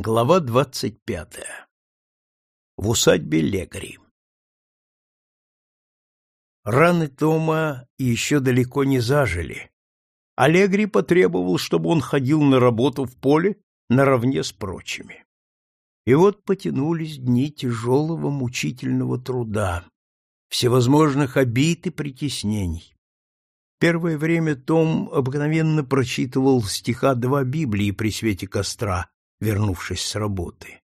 Глава двадцать пятая. В усадьбе лекарей. Раны Тома еще далеко не зажили. Аллегри потребовал, чтобы он ходил на работу в поле наравне с прочими. И вот потянулись дни тяжелого мучительного труда, всевозможных обид и притеснений. Первое время Том обыкновенно прочитывал стиха два Библии при свете костра, вернувшись с работы.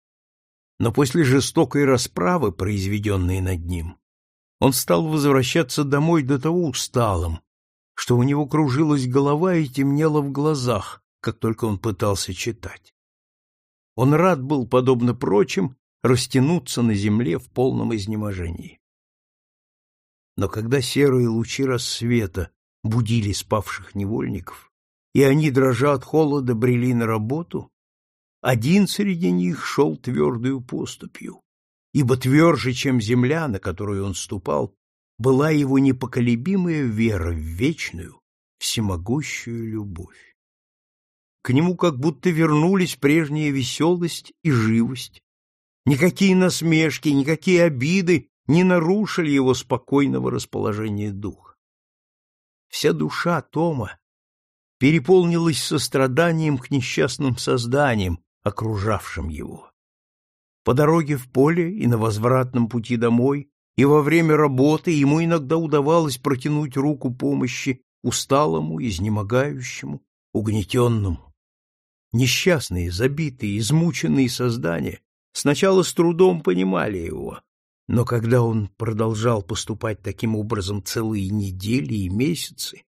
Но после жестокой расправы, произведенной над ним, он стал возвращаться домой до того усталым, что у него кружилась голова и темнело в глазах, как только он пытался читать. Он рад был, подобно прочим, растянуться на земле в полном изнеможении. Но когда серые лучи рассвета будили спавших невольников, и они, дрожа от холода, брели на работу, один среди них шел твердою поступью, ибо тверже, чем земля, на которую он ступал, была его непоколебимая вера в вечную, всемогущую любовь. К нему как будто вернулись прежняя веселость и живость. Никакие насмешки, никакие обиды не нарушили его спокойного расположения духа. Вся душа Тома переполнилась состраданием к несчастным созданиям, окружавшим его. По дороге в поле и на возвратном пути домой, и во время работы ему иногда удавалось протянуть руку помощи усталому, изнемогающему, угнетенному. Несчастные, забитые, измученные создания сначала с трудом понимали его, но когда он продолжал поступать таким образом целые недели и месяцы,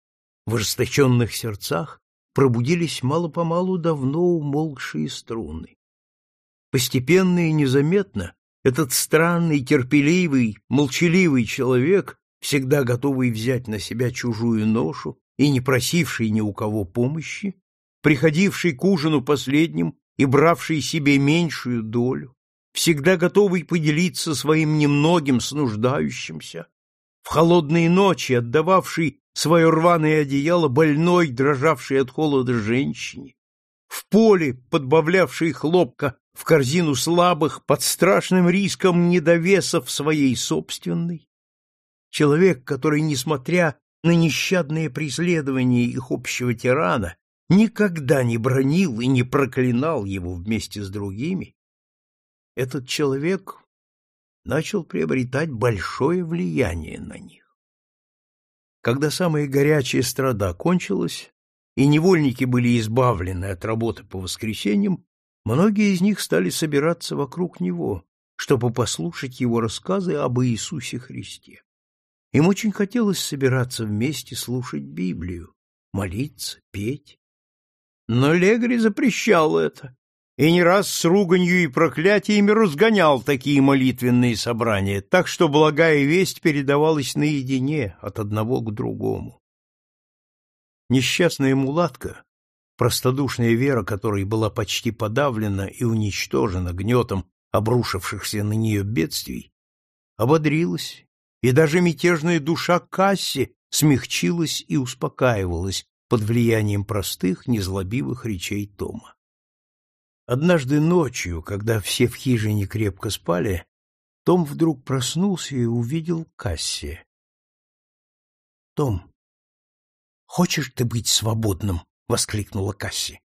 в ожесточенных сердцах пробудились мало-помалу давно умолкшие струны. Постепенно и незаметно этот странный, терпеливый, молчаливый человек, всегда готовый взять на себя чужую ношу и не просивший ни у кого помощи, приходивший к ужину последним и бравший себе меньшую долю, всегда готовый поделиться своим немногим с нуждающимся, холодные ночи отдававший свое рваное одеяло больной, дрожавшей от холода женщине, в поле подбавлявшей хлопка в корзину слабых под страшным риском недовесов своей собственной, человек, который, несмотря на нещадные преследования их общего тирана, никогда не бронил и не проклинал его вместе с другими, этот человек начал приобретать большое влияние на них. Когда самая горячая страда кончилась, и невольники были избавлены от работы по воскресеньям, многие из них стали собираться вокруг него, чтобы послушать его рассказы об Иисусе Христе. Им очень хотелось собираться вместе слушать Библию, молиться, петь. Но Легри запрещал это и не раз с руганью и проклятиями разгонял такие молитвенные собрания, так что благая весть передавалась наедине от одного к другому. Несчастная мулатка, простодушная вера которой была почти подавлена и уничтожена гнетом обрушившихся на нее бедствий, ободрилась, и даже мятежная душа Касси смягчилась и успокаивалась под влиянием простых, незлобивых речей Тома. Однажды ночью, когда все в хижине крепко спали, Том вдруг проснулся и увидел Касси. — Том, хочешь ты быть свободным? — воскликнула Касси.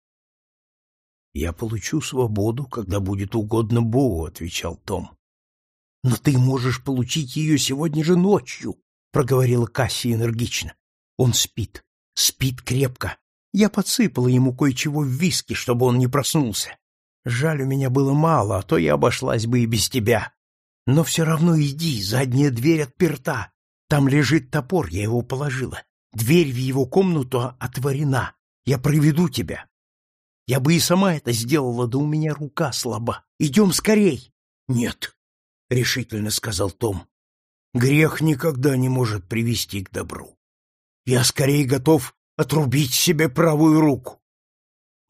— Я получу свободу, когда будет угодно Богу, — отвечал Том. — Но ты можешь получить ее сегодня же ночью, — проговорила Касси энергично. — Он спит, спит крепко. Я подсыпала ему кое-чего в виски, чтобы он не проснулся. Жаль, у меня было мало, а то я обошлась бы и без тебя. Но все равно иди, задняя дверь отперта. Там лежит топор, я его положила. Дверь в его комнату отворена. Я проведу тебя. Я бы и сама это сделала, да у меня рука слаба. Идем скорей. Нет, — решительно сказал Том. Грех никогда не может привести к добру. Я скорее готов отрубить себе правую руку.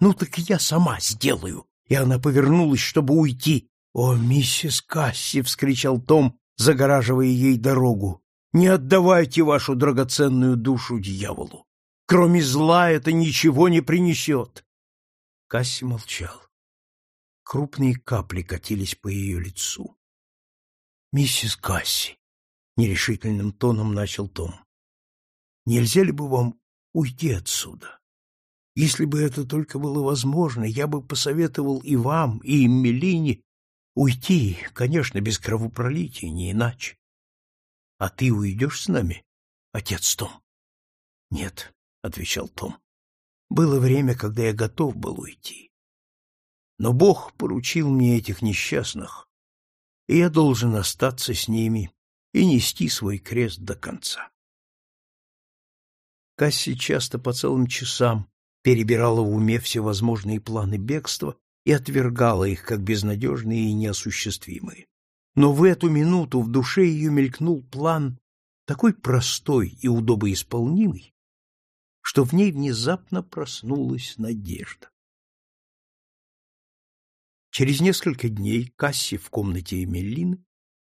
Ну так я сама сделаю, и она повернулась, чтобы уйти. «О, миссис Касси!» — вскричал Том, загораживая ей дорогу. «Не отдавайте вашу драгоценную душу дьяволу! Кроме зла это ничего не принесет!» Касси молчал. Крупные капли катились по ее лицу. «Миссис Касси», — нерешительным тоном начал Том, — «нельзя ли бы вам уйти отсюда? Если бы это только было возможно, я бы посоветовал и вам, и Мелине уйти, конечно, без кровопролития, не иначе. А ты уйдешь с нами, отец Том? Нет, отвечал Том. Было время, когда я готов был уйти. Но Бог поручил мне этих несчастных, и я должен остаться с ними и нести свой крест до конца. Касси часто по целым часам перебирала в уме всевозможные планы бегства и отвергала их как безнадежные и неосуществимые. Но в эту минуту в душе ее мелькнул план такой простой и удобоисполнимый, что в ней внезапно проснулась надежда. Через несколько дней Касси в комнате Эмилины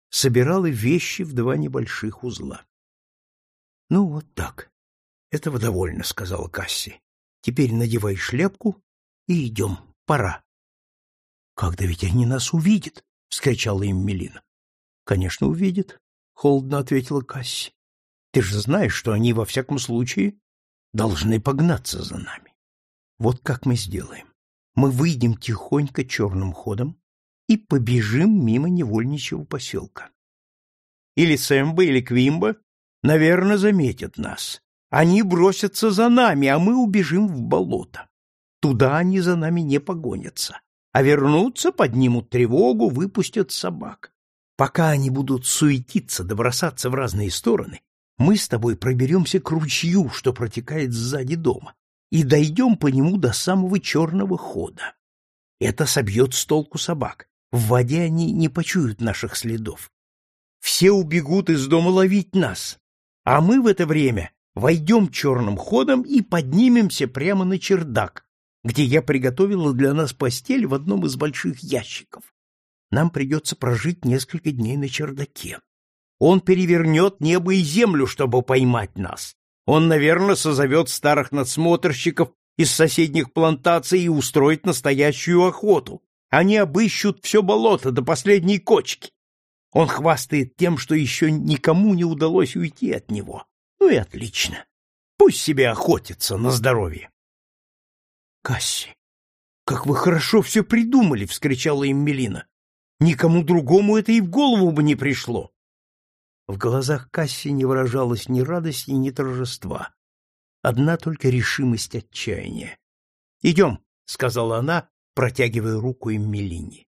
собирала вещи в два небольших узла. — Ну, вот так. Этого довольно, — сказала Касси. — Теперь надевай шляпку и идем. Пора. — Когда ведь они нас увидят? — вскричала им Мелина. — Конечно, увидят, — холодно ответила Касси. — Ты же знаешь, что они во всяком случае должны погнаться за нами. Вот как мы сделаем. Мы выйдем тихонько черным ходом и побежим мимо невольничьего поселка. Или Сэмбо, или Квимба, наверное, заметят нас. Они бросятся за нами, а мы убежим в болото. Туда они за нами не погонятся а вернутся, поднимут тревогу, выпустят собак. Пока они будут суетиться да в разные стороны, мы с тобой проберемся к ручью, что протекает сзади дома, и дойдем по нему до самого черного хода. Это собьет с толку собак. В воде они не почуют наших следов. Все убегут из дома ловить нас, а мы в это время войдем черным ходом и поднимемся прямо на чердак, где я приготовила для нас постель в одном из больших ящиков. Нам придется прожить несколько дней на чердаке. Он перевернет небо и землю, чтобы поймать нас. Он, наверное, созовет старых надсмотрщиков из соседних плантаций и устроит настоящую охоту. Они обыщут все болото до последней кочки. Он хвастает тем, что еще никому не удалось уйти от него. Ну и отлично. Пусть себе охотится на здоровье. Касси, как вы хорошо все придумали, вскричала им Мелина. Никому другому это и в голову бы не пришло. В глазах Касси не выражалось ни радости, ни торжества. Одна только решимость отчаяния. «Идем», — сказала она, протягивая руку им Мелине.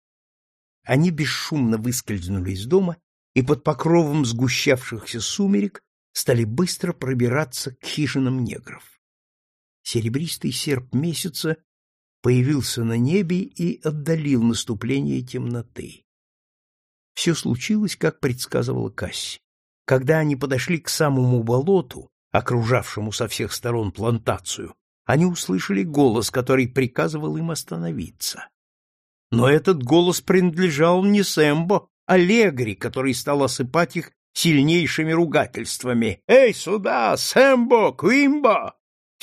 Они бесшумно выскользнули из дома и под покровом сгущавшихся сумерек стали быстро пробираться к хижинам негров серебристый серп месяца появился на небе и отдалил наступление темноты. Все случилось, как предсказывала Касси. Когда они подошли к самому болоту, окружавшему со всех сторон плантацию, они услышали голос, который приказывал им остановиться. Но этот голос принадлежал не Сэмбо, а Легри, который стал осыпать их сильнейшими ругательствами. «Эй, сюда, Сэмбо, Квимбо!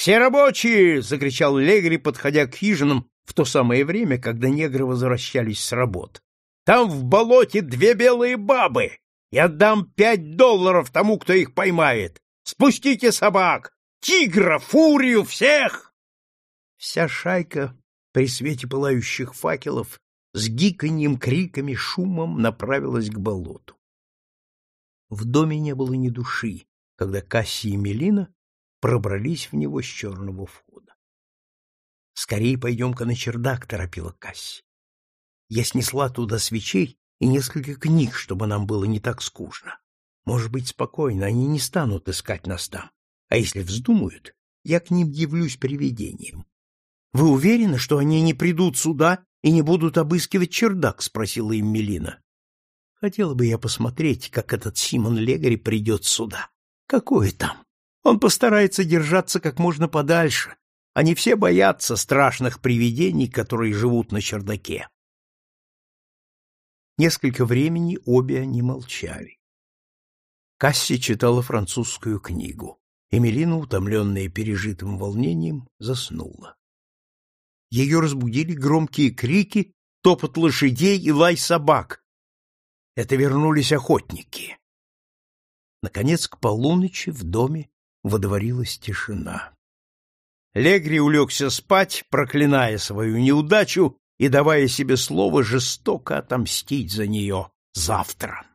«Все рабочие!» — закричал Легри, подходя к хижинам в то самое время, когда негры возвращались с работ. «Там в болоте две белые бабы! Я дам пять долларов тому, кто их поймает! Спустите собак! Тигра, фурию, всех!» Вся шайка при свете пылающих факелов с гиканьем, криками, шумом направилась к болоту. В доме не было ни души, когда Касси и Мелина пробрались в него с черного входа. «Скорее пойдем-ка на чердак», — торопила Касси. «Я снесла туда свечей и несколько книг, чтобы нам было не так скучно. Может быть, спокойно, они не станут искать нас там. А если вздумают, я к ним явлюсь привидением». «Вы уверены, что они не придут сюда и не будут обыскивать чердак?» — спросила им Мелина. «Хотела бы я посмотреть, как этот Симон Легари придет сюда. Какое там? Он постарается держаться как можно подальше. Они все боятся страшных привидений, которые живут на чердаке. Несколько времени обе они молчали. Касси читала французскую книгу. Эмилина, утомленная пережитым волнением, заснула. Ее разбудили громкие крики топот лошадей и лай собак. Это вернулись охотники. Наконец, к полуночи в доме водворилась тишина. Легри улегся спать, проклиная свою неудачу и давая себе слово жестоко отомстить за нее завтра.